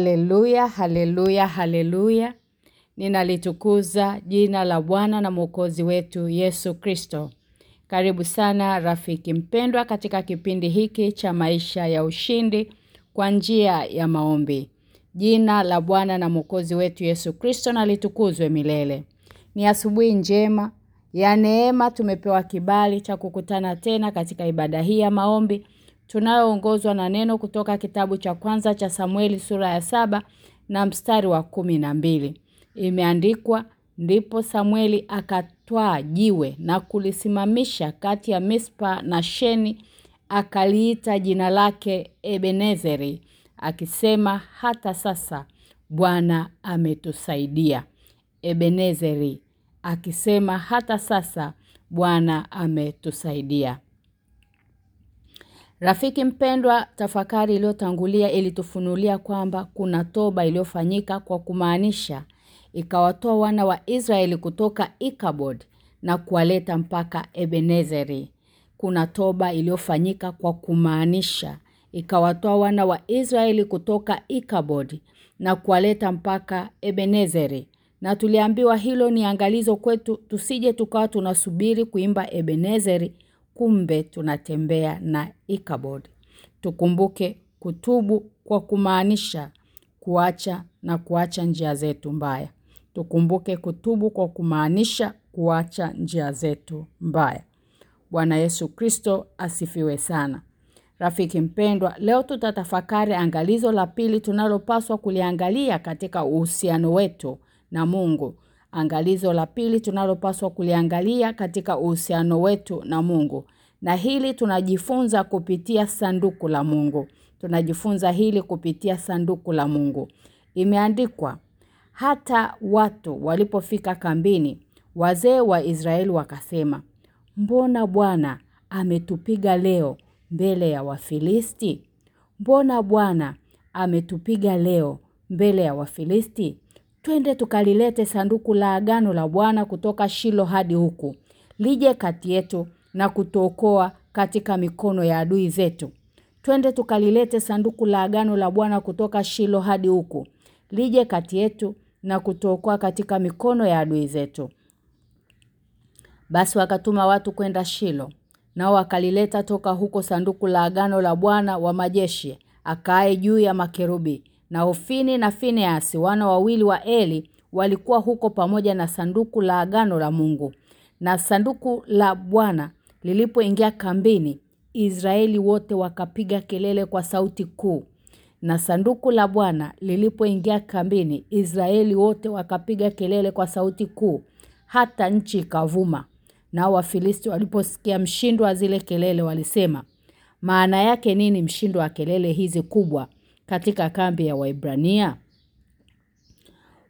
Haleluya, haleluya, haleluya. Ninalitukuza jina la Bwana na Mwokozi wetu Yesu Kristo. Karibu sana rafiki mpendwa katika kipindi hiki cha maisha ya ushindi kwa njia ya maombi. Jina la Bwana na Mwokozi wetu Yesu Kristo nalitukuzwe milele. Ni asubuhi njema ya neema tumepewa kibali cha kukutana tena katika ibada hii ya maombi tunayoongozwa na neno kutoka kitabu cha kwanza cha Samueli sura ya saba na mstari wa kumi na mbili. Imeandikwa ndipo Samueli akatwaa jiwe na kulisimamisha kati ya Mispa na Sheni akaliita jina lake Ebenezeri akisema hata sasa Bwana ametusaidia. Ebenezeri akisema hata sasa Bwana ametusaidia. Rafiki mpendwa tafakari iliyotangulia ilitufunulia kwamba kuna toba iliyofanyika kwa kumaanisha ikawatoa wana wa Israeli kutoka Ikabod na kuwaleta mpaka Ebenezeri. Kuna toba iliyofanyika kwa kumaanisha ikawatoa wana wa Israeli kutoka Ikabod na kuwaleta mpaka Ebenezeri. Na tuliambiwa hilo ni angalizo kwetu tusije tukawa tunasubiri kuimba Ebenezeri kumbe tunatembea na Ikabod. Tukumbuke kutubu kwa kumaanisha kuacha na kuacha njia zetu mbaya. Tukumbuke kutubu kwa kumaanisha kuacha njia zetu mbaya. Bwana Yesu Kristo asifiwe sana. Rafiki mpendwa, leo tutatafakari angalizo la pili tunalopaswa kuliangalia katika uhusiano wetu na Mungu. Angalizo la pili tunalopaswa kuliangalia katika uhusiano wetu na Mungu. Na hili tunajifunza kupitia sanduku la Mungu. Tunajifunza hili kupitia sanduku la Mungu. Imeandikwa hata watu walipofika kambini, wazee wa Israeli wakasema, "Mbona Bwana ametupiga leo mbele ya Wafilisti? Mbona Bwana ametupiga leo mbele ya Wafilisti? Twende tukalilete sanduku la agano la Bwana kutoka Shilo hadi huku. Lije kati yetu na kutuokoa katika mikono ya adui zetu. Twende tukalilete sanduku la agano la Bwana kutoka Shilo hadi huku. Lije kati yetu na kutuokoa katika mikono ya adui zetu. Basi wakatuma watu kwenda Shilo. Nao wakalileta toka huko sanduku la agano la Bwana wa majeshi, akae juu ya makerubi. Na Hofini na Fineasi wana wawili wa Eli walikuwa huko pamoja na sanduku la agano la Mungu. Na sanduku la Bwana lilipoingia kambini, Israeli wote wakapiga kelele kwa sauti kuu. Na sanduku la Bwana lilipoingia kambini, Israeli wote wakapiga kelele kwa sauti kuu, hata nchi ikavuma. Nao Wafilisti waliposikia mshindo wa zile kelele walisema, maana yake nini mshindo wa kelele hizi kubwa katika kambi ya Waibrania?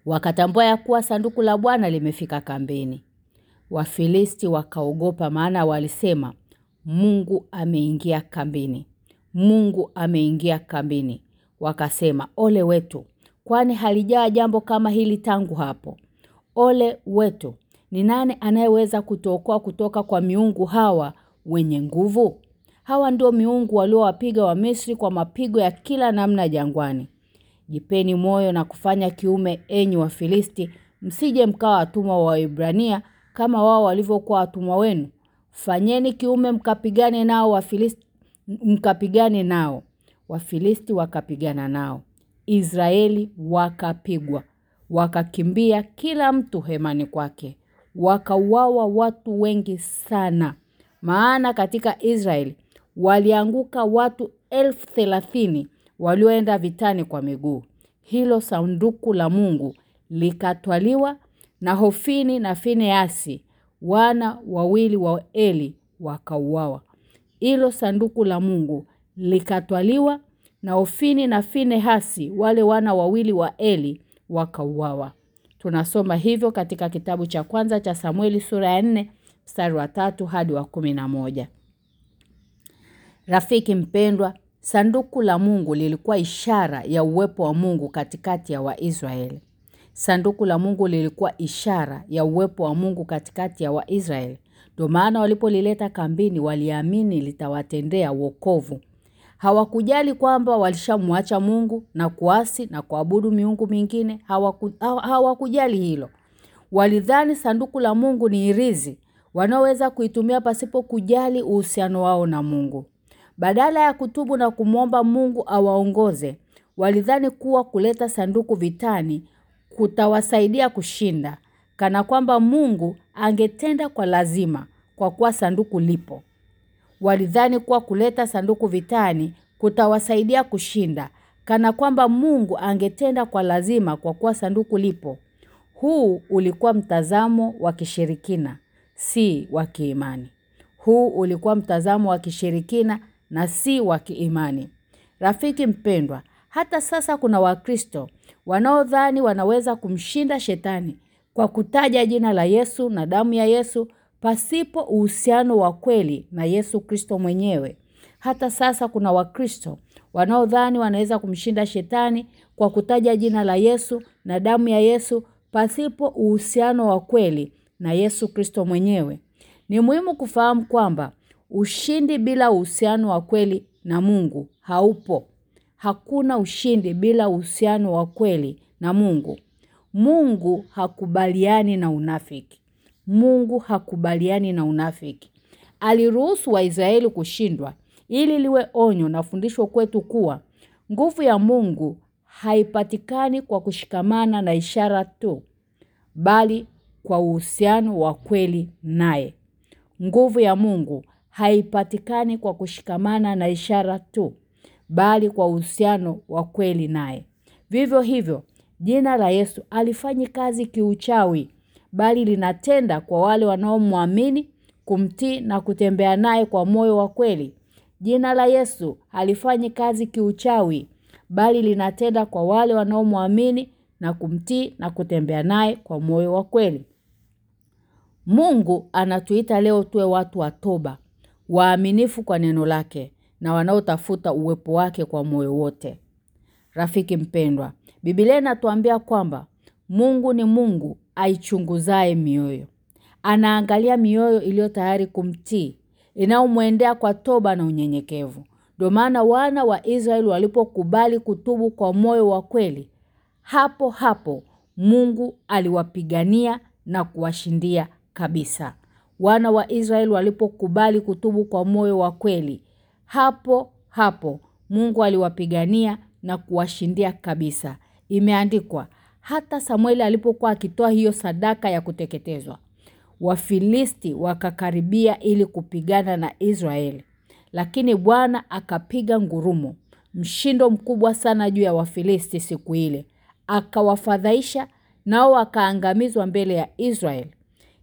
Wakatambua ya kuwa sanduku la Bwana limefika kambini. Wafilisti wakaogopa maana walisema Mungu ameingia kambini. Mungu ameingia kambini. Wakasema ole wetu kwani halijaa jambo kama hili tangu hapo. Ole wetu ni nani anayeweza kutuokoa kutoka kwa miungu hawa wenye nguvu? Hawa ndio miungu waliowapiga wa Misri kwa mapigo ya kila namna jangwani. Jipeni moyo na kufanya kiume enyi wa Filisti, msije mkawa watumwa wa Ibrania kama wao walivyokuwa watumwa wenu. Fanyeni kiume mkapigane nao wa Filisti mkapigane nao. Wafilisti wakapigana nao. Israeli wakapigwa. Wakakimbia kila mtu hemani kwake. Wakauawa watu wengi sana. Maana katika Israeli walianguka watu elfu thelathini walioenda vitani kwa miguu. Hilo sanduku la Mungu likatwaliwa na Hofini na Fineasi wana wawili wa Eli wakauawa. Hilo sanduku la Mungu likatwaliwa na Hofini na Finehasi wale wana wawili wa Eli wakauawa. Tunasoma hivyo katika kitabu cha kwanza cha Samueli sura ya 4 mstari wa tatu hadi wa kumi na moja. Rafiki mpendwa, sanduku la Mungu lilikuwa ishara ya uwepo wa Mungu katikati ya Waisraeli. Sanduku la Mungu lilikuwa ishara ya uwepo wa Mungu katikati ya Waisraeli. Ndio maana walipolileta kambini waliamini litawatendea wokovu. Hawakujali kwamba walishamwacha Mungu na kuasi na kuabudu miungu mingine. Hawaku, hawakujali hilo. Walidhani sanduku la Mungu ni irizi wanaoweza kuitumia pasipo kujali uhusiano wao na Mungu. Badala ya kutubu na kumwomba Mungu awaongoze, walidhani kuwa kuleta sanduku vitani kutawasaidia kushinda, kana kwamba Mungu angetenda kwa lazima kwa kuwa sanduku lipo. Walidhani kuwa kuleta sanduku vitani kutawasaidia kushinda, kana kwamba Mungu angetenda kwa lazima kwa kuwa sanduku lipo. Huu ulikuwa mtazamo wa kishirikina, si wa kiimani. Huu ulikuwa mtazamo wa kishirikina na si wa kiimani. Rafiki mpendwa, hata sasa kuna wakristo wanaodhani wanaweza kumshinda shetani kwa kutaja jina la Yesu na damu ya Yesu pasipo uhusiano wa kweli na Yesu Kristo mwenyewe. Hata sasa kuna wakristo wanaodhani wanaweza kumshinda shetani kwa kutaja jina la Yesu na damu ya Yesu pasipo uhusiano wa kweli na Yesu Kristo mwenyewe. Ni muhimu kufahamu kwamba ushindi bila uhusiano wa kweli na Mungu haupo. Hakuna ushindi bila uhusiano wa kweli na Mungu. Mungu hakubaliani na unafiki. Mungu hakubaliani na unafiki. Aliruhusu Waisraeli kushindwa ili liwe onyo na fundisho kwetu kuwa nguvu ya Mungu haipatikani kwa kushikamana na ishara tu bali kwa uhusiano wa kweli naye. Nguvu ya Mungu haipatikani kwa kushikamana na ishara tu bali kwa uhusiano wa kweli naye. Vivyo hivyo, jina la Yesu alifanyi kazi kiuchawi bali linatenda kwa wale wanaomwamini, kumtii na kutembea naye kwa moyo wa kweli. Jina la Yesu halifanyi kazi kiuchawi bali linatenda kwa wale wanaomwamini na kumtii na kutembea naye kwa moyo wa kweli. Mungu anatuita leo tuwe watu wa toba, waaminifu kwa neno lake na wanaotafuta uwepo wake kwa moyo wote. Rafiki mpendwa, Biblia inatuambia kwamba Mungu ni Mungu aichunguzaye mioyo. Anaangalia mioyo iliyo tayari kumtii, inaomwendea kwa toba na unyenyekevu. Ndio maana wana wa Israeli walipokubali kutubu kwa moyo wa kweli, hapo hapo Mungu aliwapigania na kuwashindia kabisa. Wana wa Israeli walipokubali kutubu kwa moyo wa kweli, hapo hapo Mungu aliwapigania na kuwashindia kabisa. Imeandikwa hata Samueli alipokuwa akitoa hiyo sadaka ya kuteketezwa. Wafilisti wakakaribia ili kupigana na Israeli. Lakini Bwana akapiga ngurumo, mshindo mkubwa sana juu ya Wafilisti siku ile. Akawafadhaisha nao wakaangamizwa mbele ya Israeli.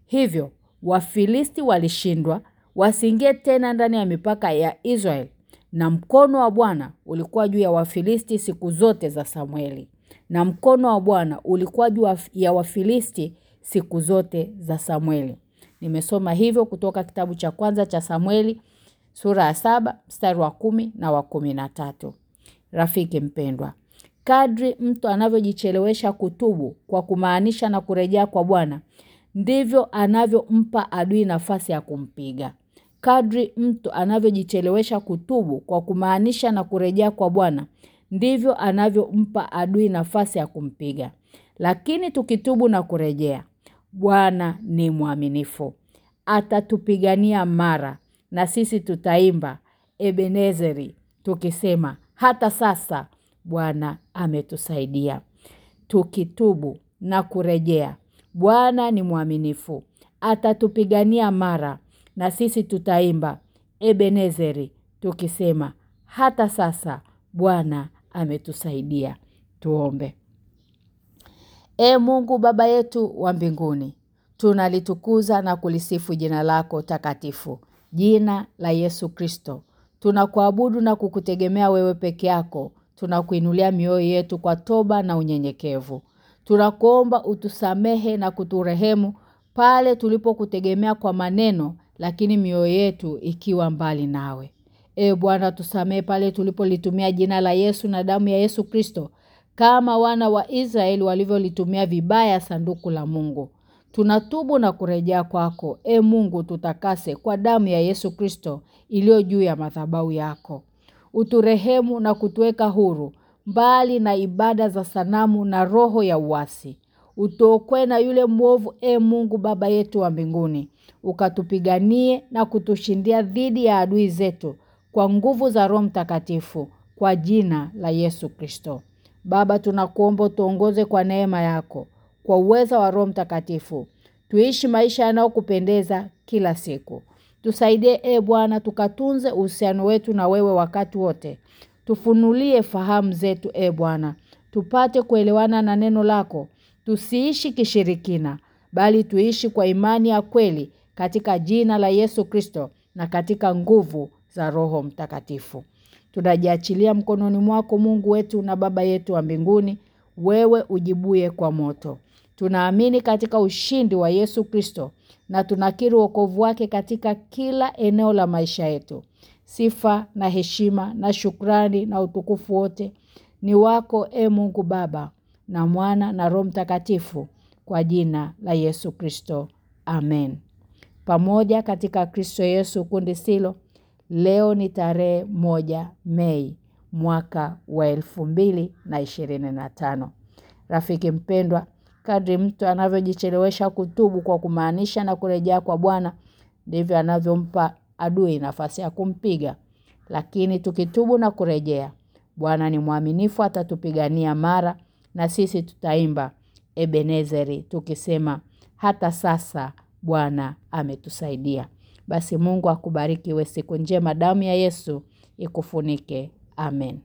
Hivyo Wafilisti walishindwa wasiingie tena ndani ya mipaka ya israel na mkono wa Bwana ulikuwa juu ya Wafilisti siku zote za Samueli. Na mkono wa Bwana ulikuwa juu ya Wafilisti siku zote za Samueli. Nimesoma hivyo kutoka kitabu cha kwanza cha Samueli sura ya saba mstari wa kumi na wa kumi na tatu. Rafiki mpendwa, kadri mtu anavyojichelewesha kutubu kwa kumaanisha na kurejea kwa Bwana, ndivyo anavyompa adui nafasi ya kumpiga. Kadri mtu anavyojichelewesha kutubu kwa kumaanisha na kurejea kwa Bwana, ndivyo anavyompa adui nafasi ya kumpiga. Lakini tukitubu na kurejea, Bwana ni mwaminifu. Atatupigania mara na sisi tutaimba Ebenezeri tukisema hata sasa Bwana ametusaidia. Tukitubu na kurejea, Bwana ni mwaminifu. Atatupigania mara na sisi tutaimba Ebenezeri tukisema hata sasa Bwana ametusaidia. Tuombe. E Mungu baba yetu wa mbinguni, tunalitukuza na kulisifu jina lako takatifu, jina la Yesu Kristo. Tunakuabudu na kukutegemea wewe peke yako. Tunakuinulia mioyo yetu kwa toba na unyenyekevu. Tunakuomba utusamehe na kuturehemu pale tulipokutegemea kwa maneno lakini mioyo yetu ikiwa mbali nawe. E Bwana tusamehe pale tulipolitumia jina la Yesu na damu ya Yesu Kristo kama wana wa Israeli walivyolitumia vibaya sanduku la Mungu. Tunatubu na kurejea kwako. E Mungu tutakase kwa damu ya Yesu Kristo iliyo juu ya madhabahu yako. uturehemu na kutuweka huru mbali na ibada za sanamu na roho ya uasi. Utuokoe na yule mwovu e Mungu baba yetu wa mbinguni. Ukatupiganie na kutushindia dhidi ya adui zetu kwa nguvu za Roho Mtakatifu kwa jina la Yesu Kristo. Baba tunakuomba tuongoze kwa neema yako kwa uweza wa Roho Mtakatifu. Tuishi maisha yanayokupendeza kila siku. Tusaidie e Bwana tukatunze uhusiano wetu na wewe wakati wote tufunulie fahamu zetu e Bwana. Tupate kuelewana na neno lako. Tusiishi kishirikina bali tuishi kwa imani ya kweli katika jina la Yesu Kristo na katika nguvu za Roho Mtakatifu. Tunajiachilia mkononi mwako Mungu wetu na Baba yetu wa mbinguni. Wewe ujibuye kwa moto. Tunaamini katika ushindi wa Yesu Kristo na tunakiri wokovu wake katika kila eneo la maisha yetu sifa na heshima na shukrani na utukufu wote ni wako e Mungu Baba na Mwana na Roho Mtakatifu kwa jina la Yesu Kristo. Amen. Pamoja katika Kristo Yesu kundi silo leo ni tarehe moja Mei mwaka wa elfu mbili na ishirini na tano. Rafiki mpendwa, kadri mtu anavyojichelewesha kutubu kwa kumaanisha na kurejea kwa Bwana ndivyo anavyompa adui nafasi ya kumpiga. Lakini tukitubu na kurejea, Bwana ni mwaminifu atatupigania mara na sisi tutaimba Ebenezeri tukisema hata sasa Bwana ametusaidia. Basi Mungu akubariki we siku njema damu ya Yesu ikufunike. Amen.